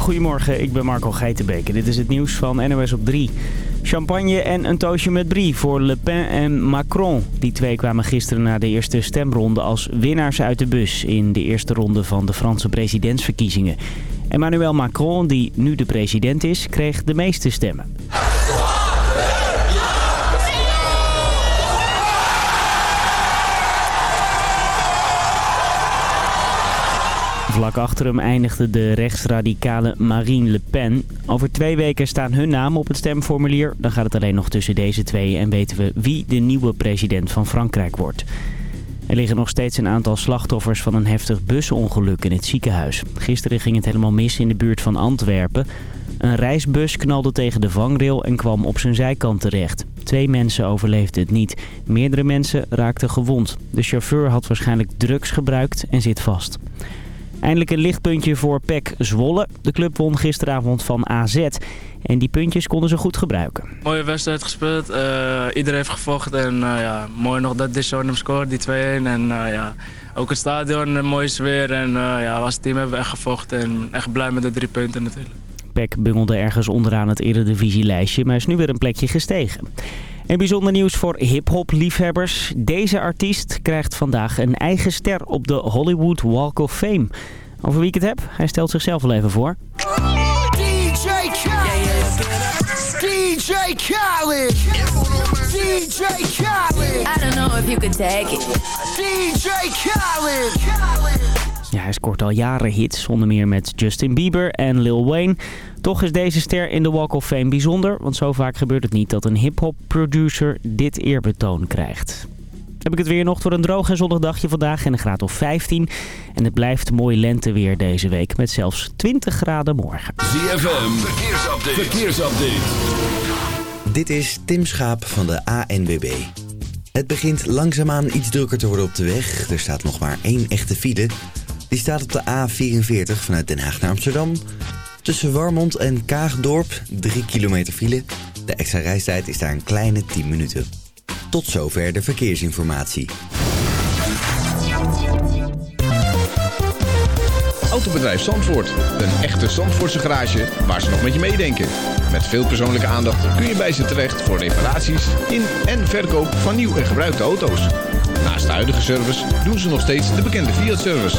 Goedemorgen, ik ben Marco Geitenbeek dit is het nieuws van NOS op 3. Champagne en een toosje met brie voor Le Pen en Macron. Die twee kwamen gisteren na de eerste stemronde als winnaars uit de bus... in de eerste ronde van de Franse presidentsverkiezingen. Emmanuel Macron, die nu de president is, kreeg de meeste stemmen. Vlak achter hem eindigde de rechtsradicale Marine Le Pen. Over twee weken staan hun namen op het stemformulier. Dan gaat het alleen nog tussen deze twee en weten we wie de nieuwe president van Frankrijk wordt. Er liggen nog steeds een aantal slachtoffers van een heftig busongeluk in het ziekenhuis. Gisteren ging het helemaal mis in de buurt van Antwerpen. Een reisbus knalde tegen de vangrail en kwam op zijn zijkant terecht. Twee mensen overleefden het niet. Meerdere mensen raakten gewond. De chauffeur had waarschijnlijk drugs gebruikt en zit vast. Eindelijk een lichtpuntje voor PEC Zwolle. De club won gisteravond van AZ. En die puntjes konden ze goed gebruiken. Mooie wedstrijd gespeeld. Uh, iedereen heeft gevochten. En uh, ja, mooi nog dat Dishonum scoort, die 2-1. En uh, ja, ook het stadion, een mooie sfeer. En ja, als team hebben we echt gevochten. En echt blij met de drie punten natuurlijk. PEC bungelde ergens onderaan het Eredivisie-lijstje, maar is nu weer een plekje gestegen. En bijzonder nieuws voor hip-hop liefhebbers. Deze artiest krijgt vandaag een eigen ster op de Hollywood Walk of Fame. Over wie ik het heb? Hij stelt zichzelf wel even voor. DJ Khaled. DJ Khaled. DJ Khaled. I don't know if you could take it. DJ Khaled. Ja, hij scoort al jaren hits, onder meer met Justin Bieber en Lil Wayne. Toch is deze ster in de Walk of Fame bijzonder, want zo vaak gebeurt het niet dat een hip-hop producer dit eerbetoon krijgt. Heb ik het weer nog voor een droog en zonnig dagje vandaag en een graad of 15. En het blijft mooi lenteweer deze week met zelfs 20 graden morgen. ZFM, verkeersupdate. verkeersupdate. Dit is Tim Schaap van de ANWB. Het begint langzaamaan iets drukker te worden op de weg. Er staat nog maar één echte file. Die staat op de A44 vanuit Den Haag naar Amsterdam. Tussen Warmond en Kaagdorp 3 kilometer file. De extra reistijd is daar een kleine 10 minuten. Tot zover de verkeersinformatie. Autobedrijf Zandvoort. Een echte Zandvoortse garage waar ze nog met je meedenken. Met veel persoonlijke aandacht kun je bij ze terecht voor reparaties in en verkoop van nieuw en gebruikte auto's. Naast de huidige service doen ze nog steeds de bekende Fiat-service.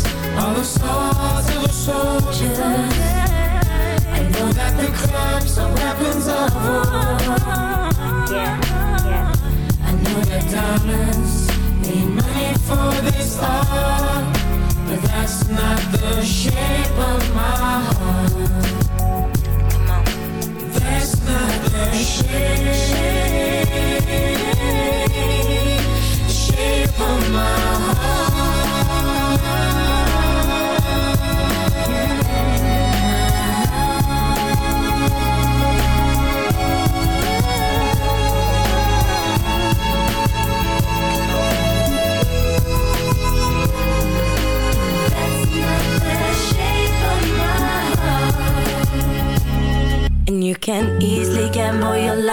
all the stars of the soldiers I know that the clubs are weapons of war. I know that diamonds need money for this art But that's not the shape of my heart. That's not the shape Shape of my heart.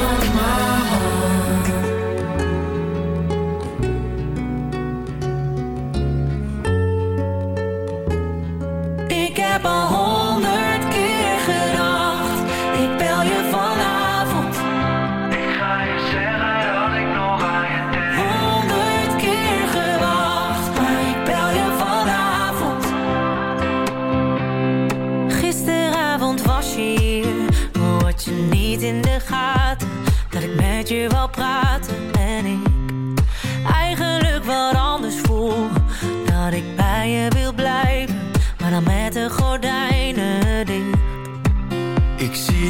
my mind.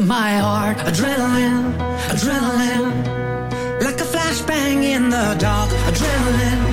my heart. Adrenaline, adrenaline, like a flashbang in the dark. Adrenaline.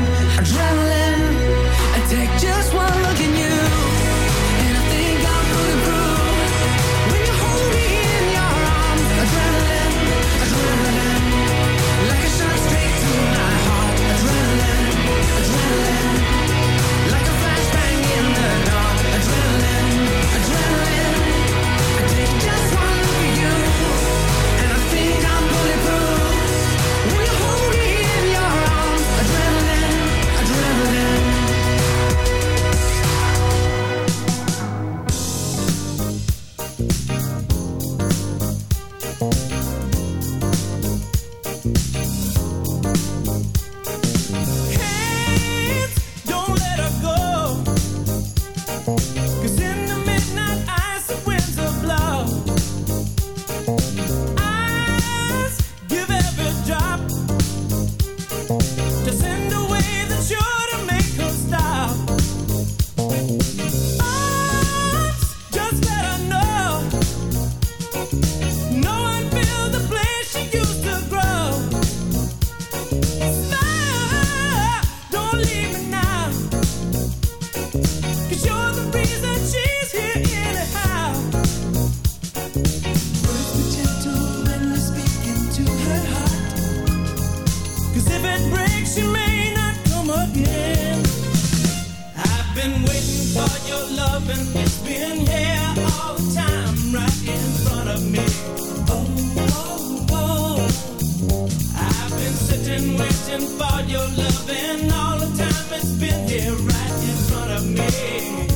Been here right in front of me.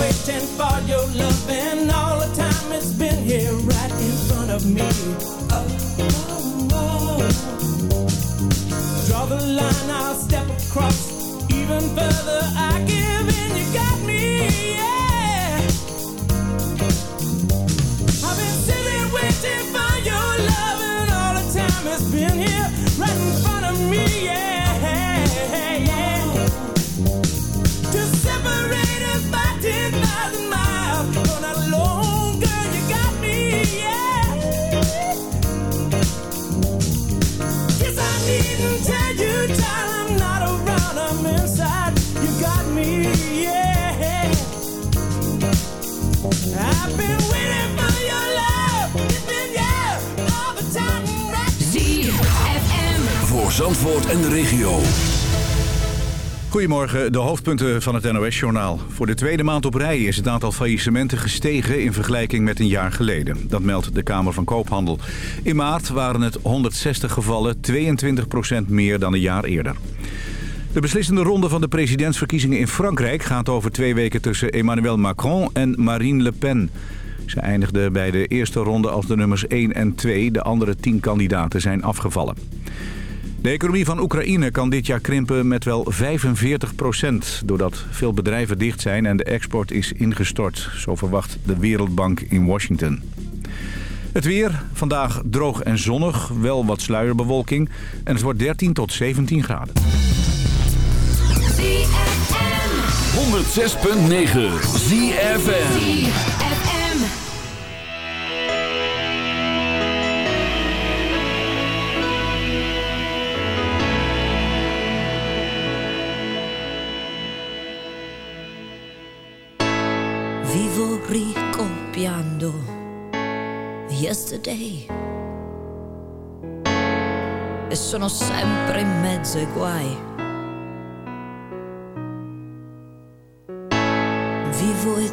Waiting for your love, and all the time. It's been here right in front of me. Oh, oh, oh. Draw the line, I'll step across. Even further, I give in. You got me, yeah. I've been sitting waiting for Voor Zandvoort en de regio. Goedemorgen, de hoofdpunten van het NOS-journaal. Voor de tweede maand op rij is het aantal faillissementen gestegen in vergelijking met een jaar geleden. Dat meldt de Kamer van Koophandel. In maart waren het 160 gevallen, 22% meer dan een jaar eerder. De beslissende ronde van de presidentsverkiezingen in Frankrijk gaat over twee weken tussen Emmanuel Macron en Marine Le Pen. Ze eindigden bij de eerste ronde als de nummers 1 en 2. De andere 10 kandidaten zijn afgevallen. De economie van Oekraïne kan dit jaar krimpen met wel 45 procent... doordat veel bedrijven dicht zijn en de export is ingestort. Zo verwacht de Wereldbank in Washington. Het weer, vandaag droog en zonnig, wel wat sluierbewolking... en het wordt 13 tot 17 graden. 106.9 ZFM. Vivo ricopiando yesterday e sono sempre in mezzo ai guai.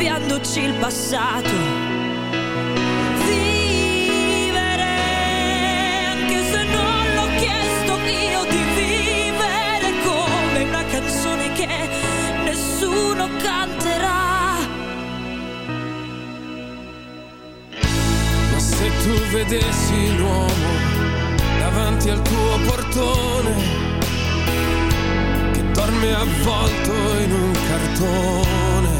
scambiandoci il passato. nessuno canterà. Ma se tu vedessi l'uomo davanti al tuo portone, che dorme avvolto in un cartone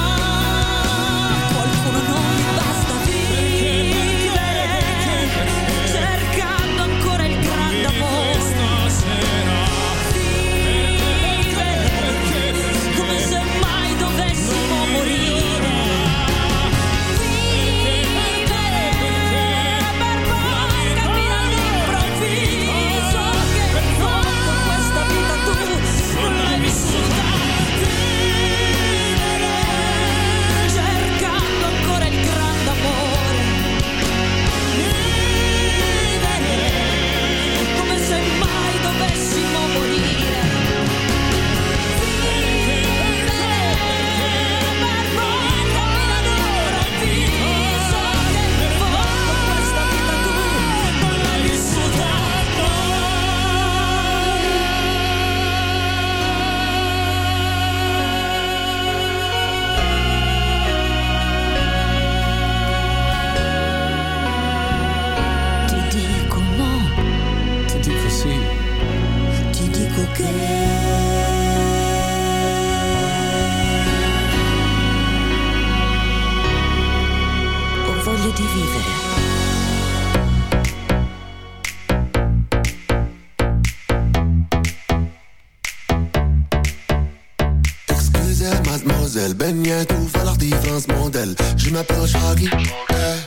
ben jij toevallig die model? Je m'appelle Shaggy, eh, eh,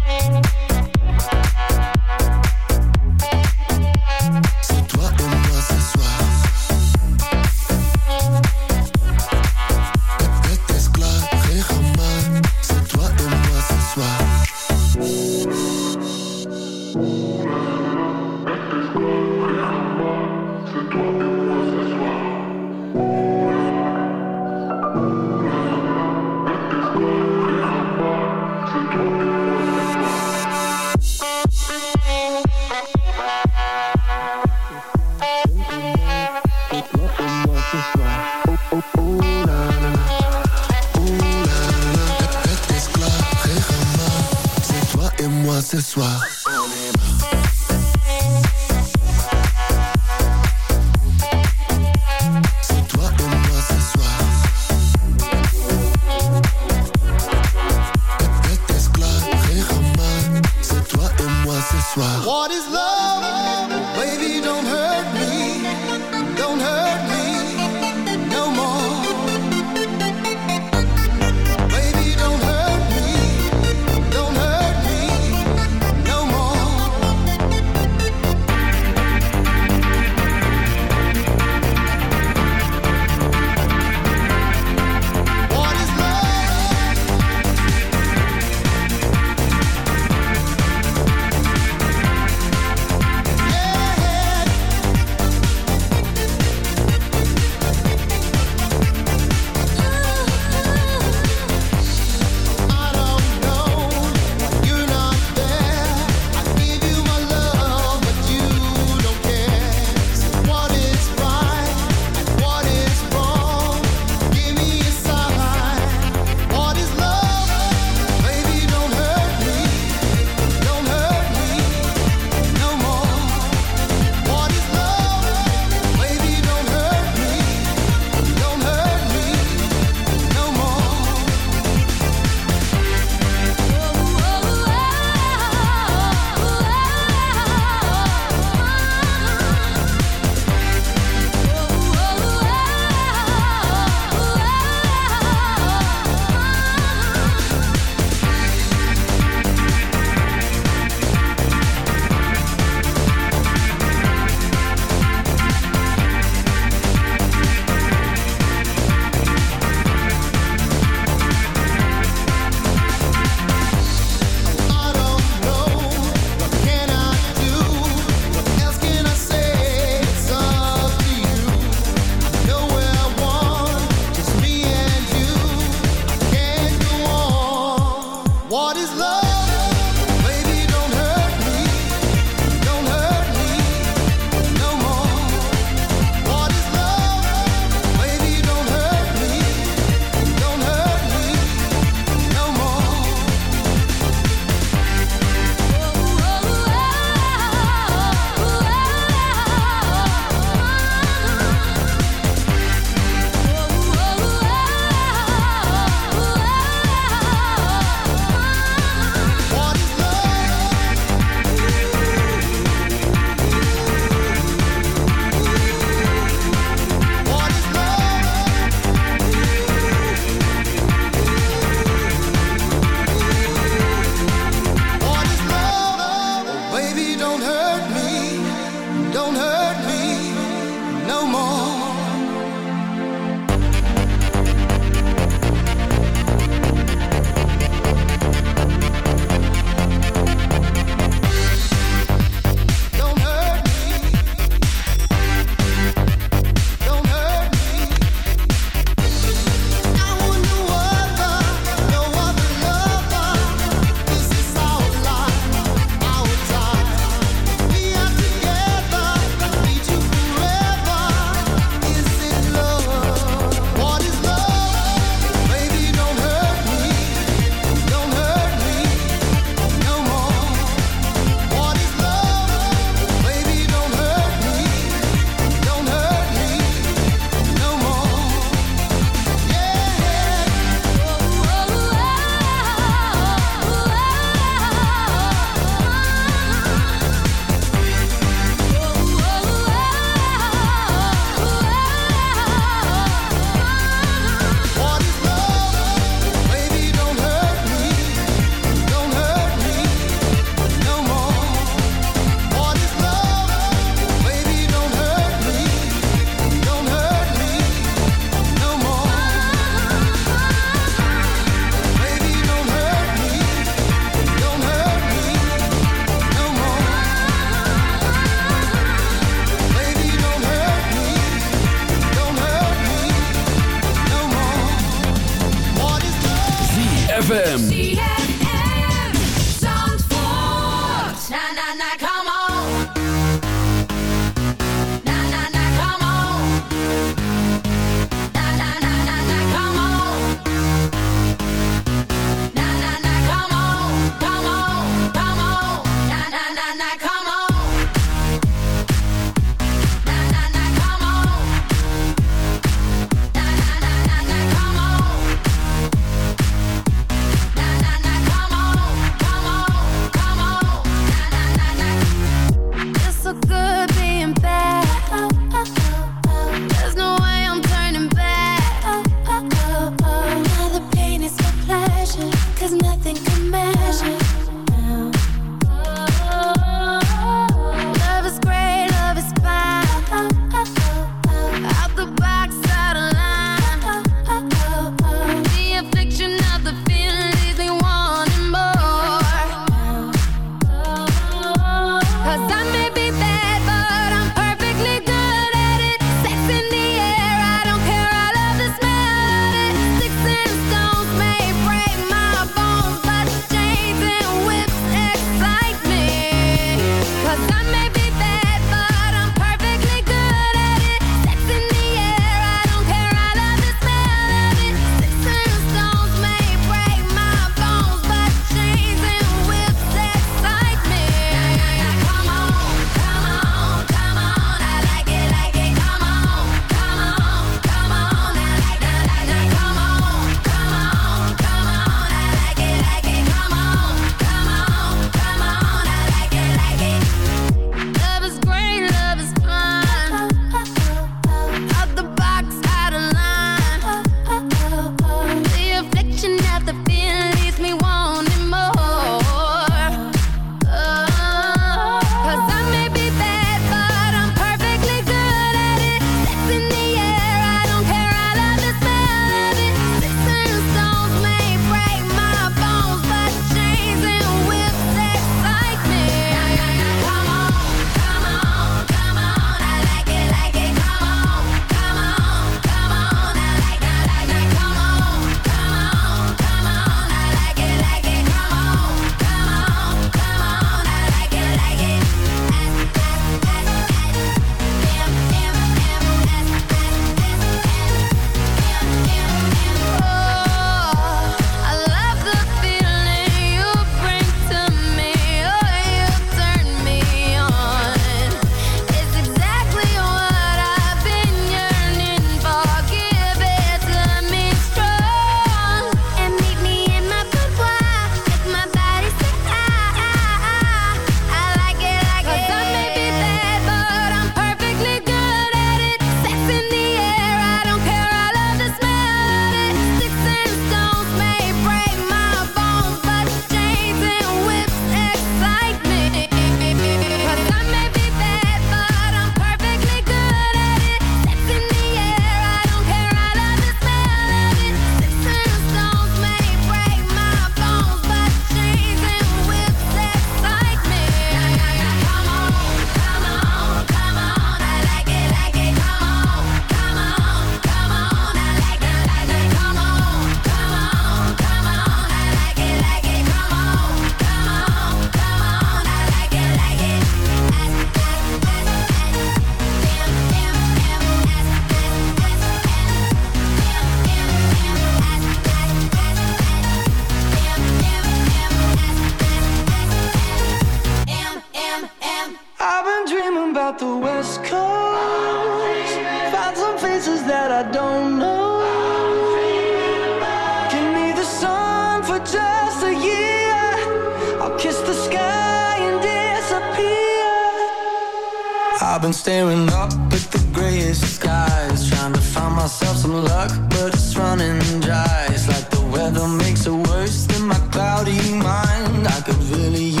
I've been staring up at the grayest skies Trying to find myself some luck, but it's running dry. It's like the weather makes it worse than my cloudy mind. I could really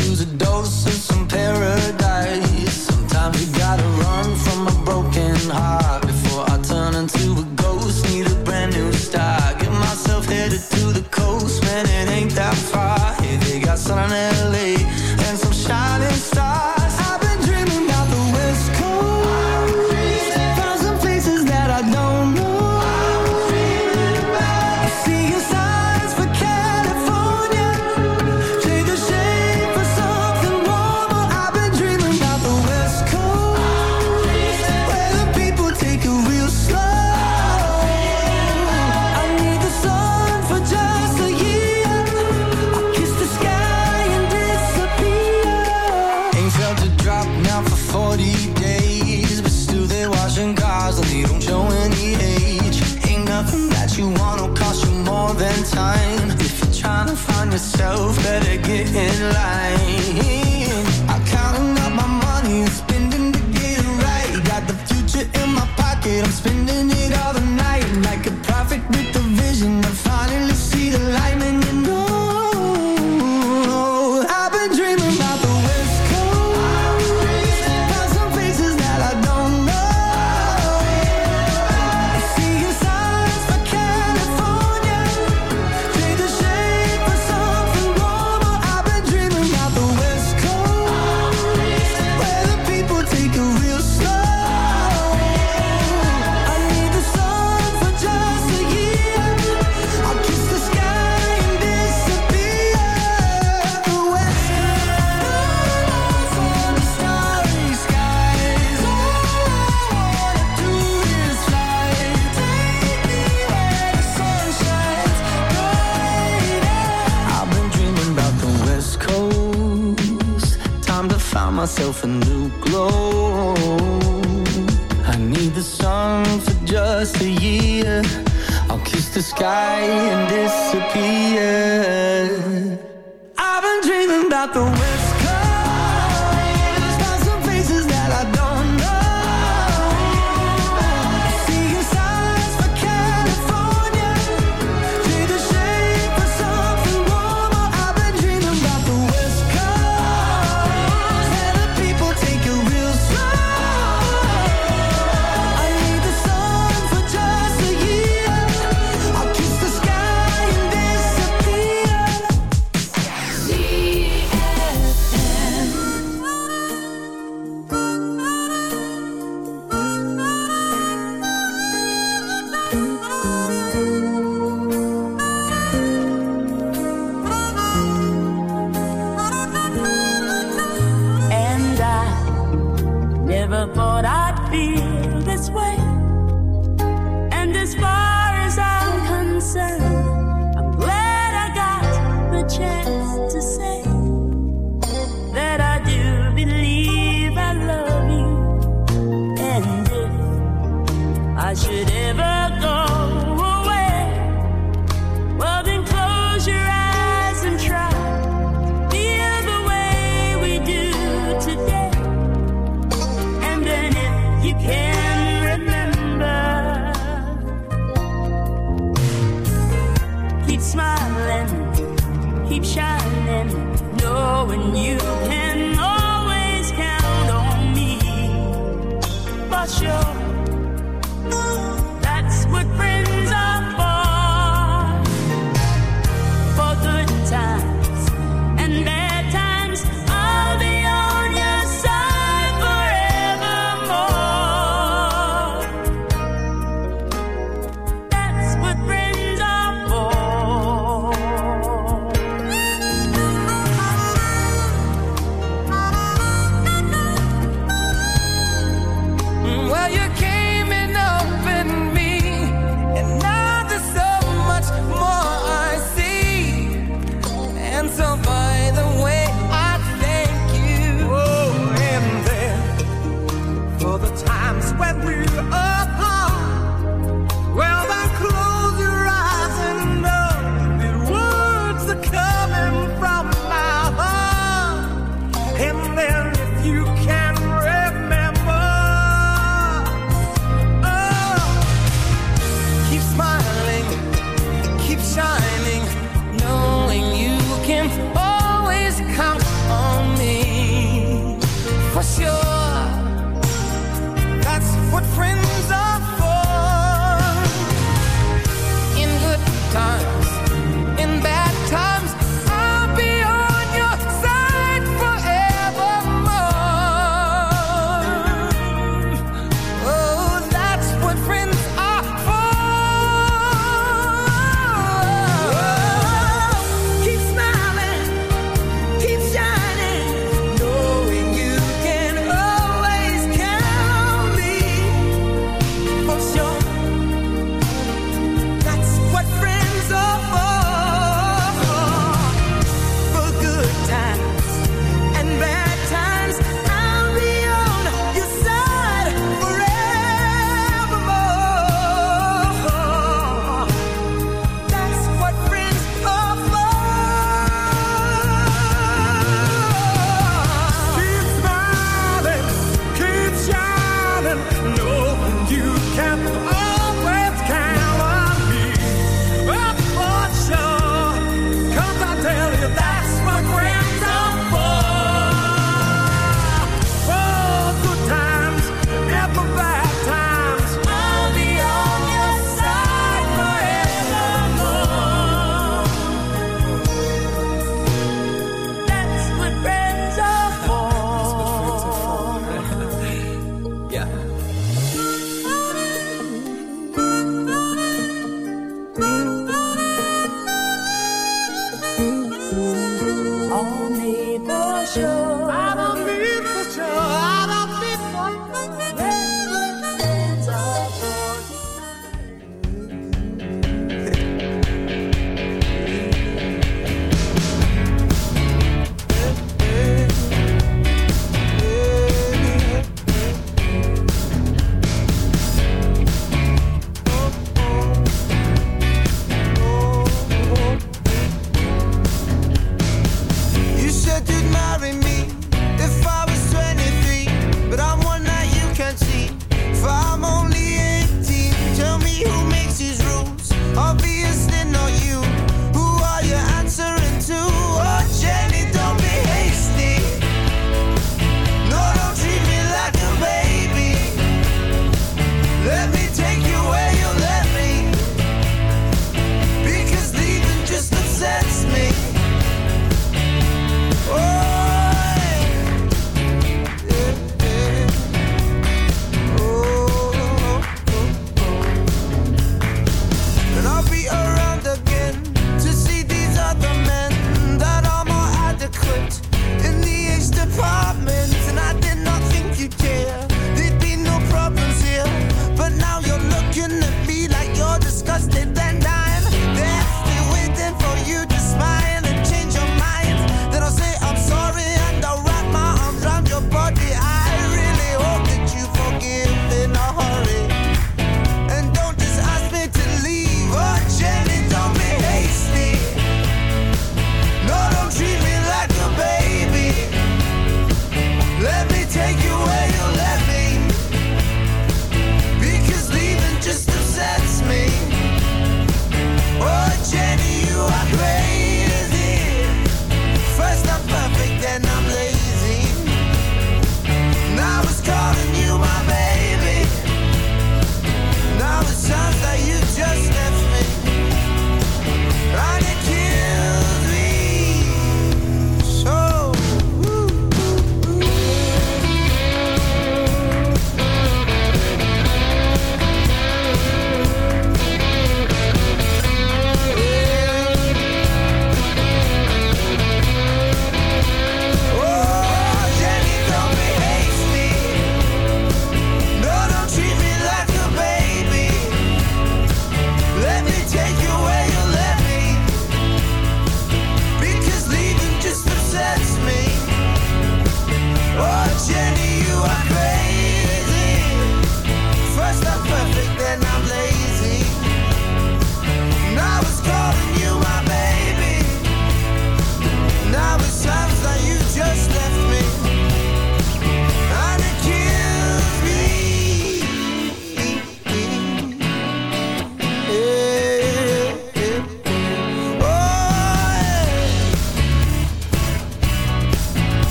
Make a real